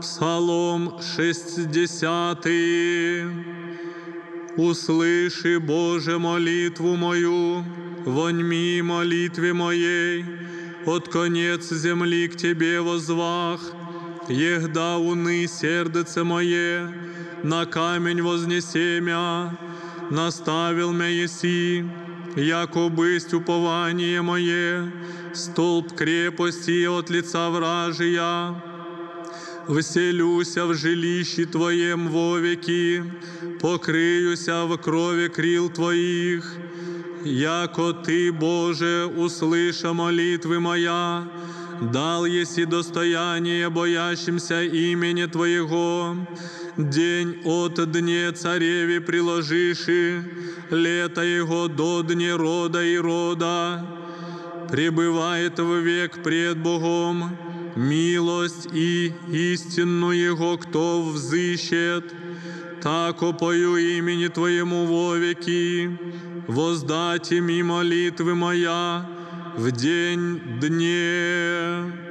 Псалом 60. Услыши, Боже, молитву мою, воньми молитве моей, от конец земли к Тебе возвах, егда уны сердце мое, на камень вознесемя, наставил мя еси, яко бысть упование мое, столб крепости от лица вражия, вселюся в жилищі Твоєм вовеки, покриюся в крові крил Твоїх, яко Ти, Боже, услыша молитвы моя, дал еси достояние боящимся имени Твоего, день от дне цареве приложиши, лето его до дне рода и рода, пребывает в век пред Богом, милость и истину Его кто взыщет, так опою имени Твоему вовеки, воздайте ми молитвы моя в день дне.